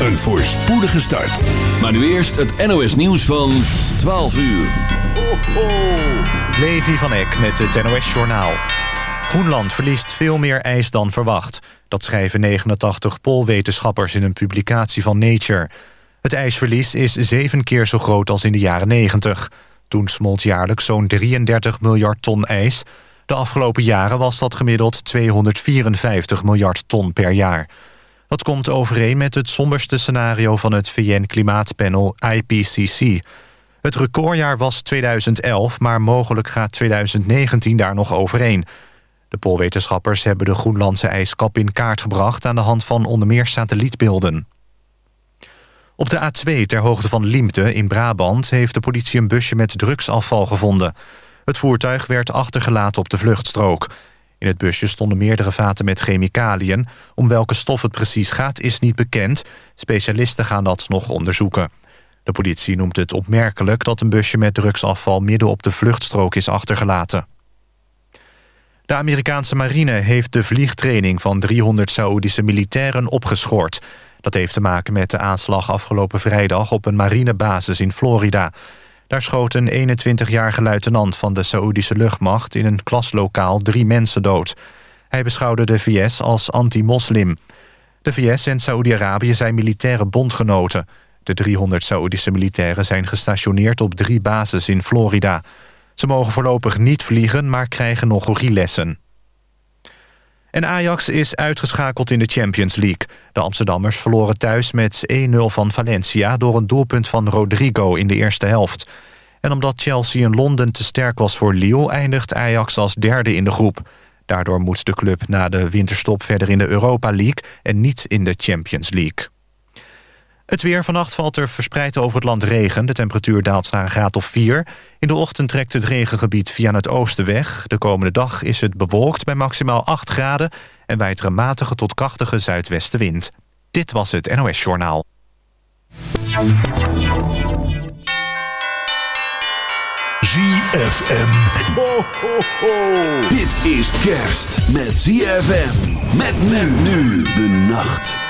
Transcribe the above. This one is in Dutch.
Een voorspoedige start. Maar nu eerst het NOS nieuws van 12 uur. Ho, ho. Levi van Eck met het NOS Journaal. Groenland verliest veel meer ijs dan verwacht. Dat schrijven 89 poolwetenschappers in een publicatie van Nature. Het ijsverlies is zeven keer zo groot als in de jaren 90. Toen smolt jaarlijks zo'n 33 miljard ton ijs. De afgelopen jaren was dat gemiddeld 254 miljard ton per jaar. Dat komt overeen met het somberste scenario van het VN-klimaatpanel IPCC. Het recordjaar was 2011, maar mogelijk gaat 2019 daar nog overheen. De poolwetenschappers hebben de Groenlandse ijskap in kaart gebracht... aan de hand van onder meer satellietbeelden. Op de A2 ter hoogte van Liemte in Brabant... heeft de politie een busje met drugsafval gevonden. Het voertuig werd achtergelaten op de vluchtstrook. In het busje stonden meerdere vaten met chemicaliën. Om welke stof het precies gaat is niet bekend. Specialisten gaan dat nog onderzoeken. De politie noemt het opmerkelijk dat een busje met drugsafval... midden op de vluchtstrook is achtergelaten. De Amerikaanse marine heeft de vliegtraining van 300 Saoedische militairen opgeschort. Dat heeft te maken met de aanslag afgelopen vrijdag op een marinebasis in Florida. Daar schoot een 21-jarige luitenant van de Saoedische luchtmacht... in een klaslokaal drie mensen dood. Hij beschouwde de VS als anti-moslim. De VS en Saoedi-Arabië zijn militaire bondgenoten. De 300 Saoedische militairen zijn gestationeerd op drie bases in Florida. Ze mogen voorlopig niet vliegen, maar krijgen nog rielessen. En Ajax is uitgeschakeld in de Champions League. De Amsterdammers verloren thuis met 1-0 van Valencia... door een doelpunt van Rodrigo in de eerste helft. En omdat Chelsea in Londen te sterk was voor Lille... eindigt Ajax als derde in de groep. Daardoor moet de club na de winterstop verder in de Europa League... en niet in de Champions League. Het weer vannacht valt er verspreid over het land regen. De temperatuur daalt naar een graad of 4. In de ochtend trekt het regengebied via het oosten weg. De komende dag is het bewolkt bij maximaal 8 graden... en waait er matige tot krachtige zuidwestenwind. Dit was het NOS Journaal. ZFM. Ho, ho, ho. Dit is kerst met ZFM. Met men nu de nacht.